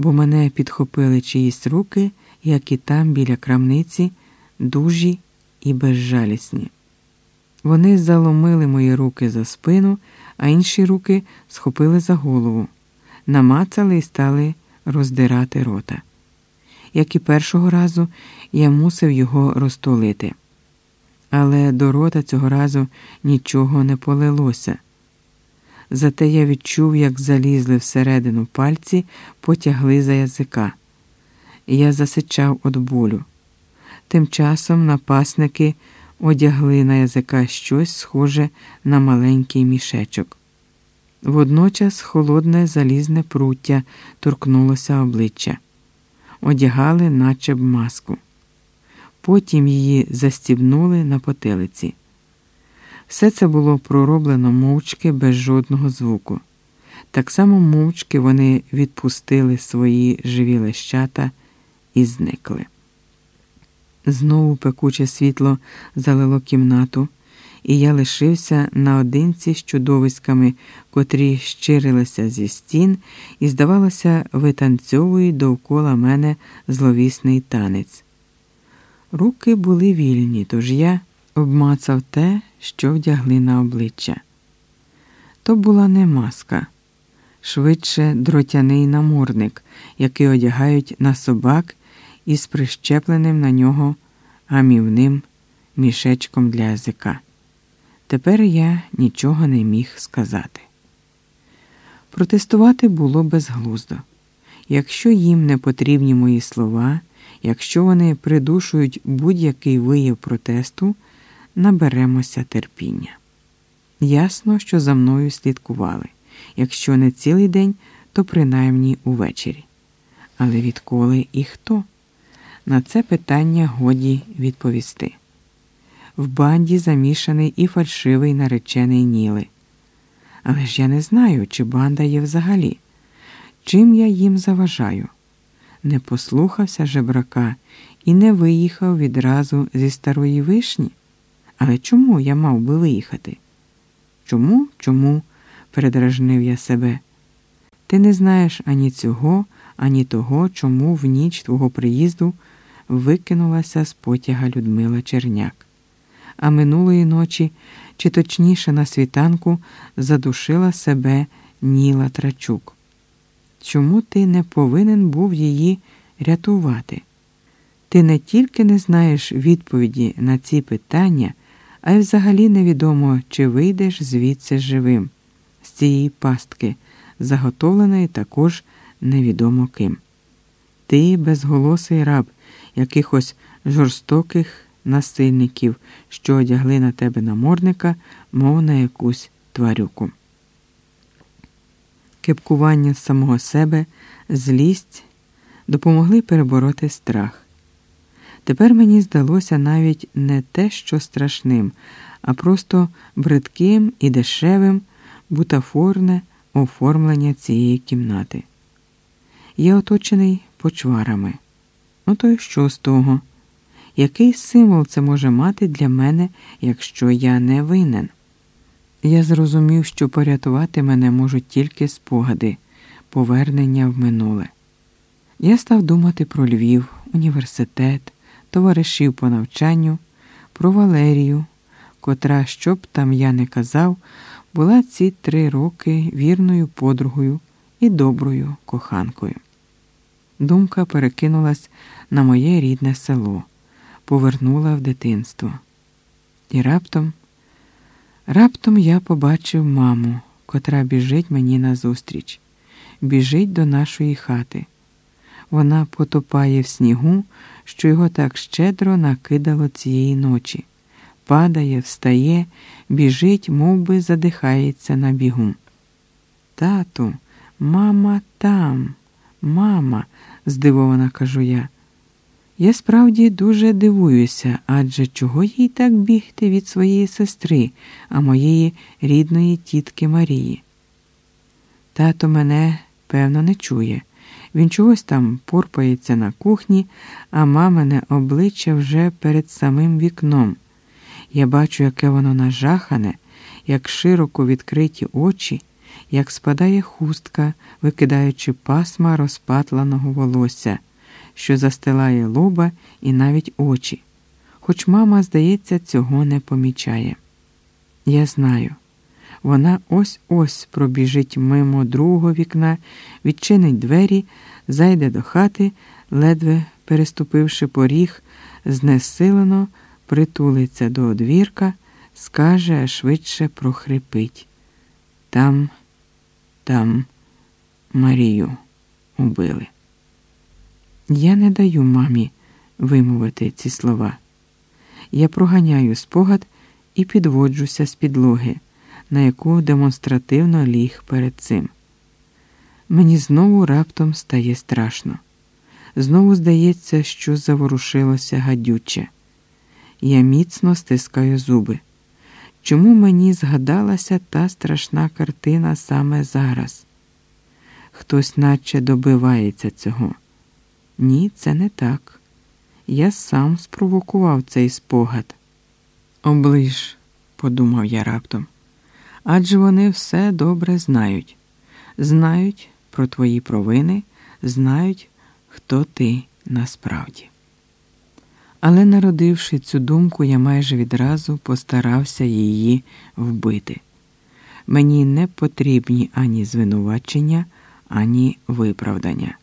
бо мене підхопили чиїсь руки, як і там біля крамниці, дужі і безжалісні. Вони заломили мої руки за спину, а інші руки схопили за голову, намацали і стали роздирати рота. Як і першого разу, я мусив його розтулити. Але до рота цього разу нічого не полилося. Зате я відчув, як залізли всередину пальці, потягли за язика. Я засичав від болю. Тим часом напасники одягли на язика щось схоже на маленький мішечок. Водночас холодне залізне пруття торкнулося обличчя, одягали, наче б маску. Потім її застібнули на потилиці. Все це було пророблено мовчки без жодного звуку. Так само мовчки вони відпустили свої живі лещата і зникли. Знову пекуче світло залило кімнату, і я лишився наодинці з чудовиськами, котрі щирилися зі стін, і, здавалося, витанцьовують довкола мене зловісний танець. Руки були вільні, тож я обмацав те, що вдягли на обличчя. То була не маска, швидше дротяний намордник, який одягають на собак із прищепленим на нього гамівним мішечком для язика. Тепер я нічого не міг сказати. Протестувати було безглуздо. Якщо їм не потрібні мої слова, якщо вони придушують будь-який вияв протесту, наберемося терпіння. Ясно, що за мною слідкували, якщо не цілий день, то принаймні увечері. Але відколи і хто? На це питання годі відповісти. В банді замішаний і фальшивий наречений Ніли. Але ж я не знаю, чи банда є взагалі. Чим я їм заважаю? Не послухався жебрака і не виїхав відразу зі старої вишні. Але чому я мав би виїхати? Чому, чому? передражнив я себе. Ти не знаєш ані цього, ані того, чому в ніч твого приїзду викинулася з потяга Людмила Черняк. А минулої ночі, чи точніше на світанку, задушила себе Ніла Трачук. Чому ти не повинен був її рятувати? Ти не тільки не знаєш відповіді на ці питання, а й взагалі невідомо, чи вийдеш звідси живим, з цієї пастки, заготовленої також невідомо ким. Ти безголосий раб якихось жорстоких насильників, що одягли на тебе намордника, мов на якусь тварюку. Кепкування самого себе, злість допомогли перебороти страх. Тепер мені здалося навіть не те, що страшним, а просто бридким і дешевим бутафорне оформлення цієї кімнати. Я оточений почварами. Ну то й що з того? Який символ це може мати для мене, якщо я не винен? Я зрозумів, що порятувати мене можуть тільки спогади, повернення в минуле. Я став думати про Львів, університет, товаришів по навчанню, про Валерію, котра, що б там я не казав, була ці три роки вірною подругою і доброю коханкою. Думка перекинулась на моє рідне село, повернула в дитинство. І раптом, раптом я побачив маму, котра біжить мені назустріч, біжить до нашої хати. Вона потопає в снігу, що його так щедро накидало цієї ночі, падає, встає, біжить, мов би задихається на бігу. Тату, мама там, мама здивована кажу я. Я справді дуже дивуюся, адже чого їй так бігти від своєї сестри, а моєї рідної тітки Марії. Тато мене, певно, не чує. Він чогось там порпається на кухні, а мамине обличчя вже перед самим вікном. Я бачу, яке воно нажахане, як широко відкриті очі, як спадає хустка, викидаючи пасма розпатланого волосся, що застилає лоба і навіть очі, хоч мама, здається, цього не помічає. Я знаю. Вона ось ось пробіжить мимо другого вікна, відчинить двері, зайде до хати, ледве переступивши поріг, знесилено притулиться до одвірка, скаже, а швидше прохрипить. Там, там Марію убили. Я не даю мамі вимовити ці слова. Я проганяю спогад і підводжуся з підлоги на яку демонстративно ліг перед цим. Мені знову раптом стає страшно. Знову здається, що заворушилося гадюче. Я міцно стискаю зуби. Чому мені згадалася та страшна картина саме зараз? Хтось наче добивається цього. Ні, це не так. Я сам спровокував цей спогад. Оближ, подумав я раптом адже вони все добре знають, знають про твої провини, знають, хто ти насправді. Але, народивши цю думку, я майже відразу постарався її вбити. Мені не потрібні ані звинувачення, ані виправдання.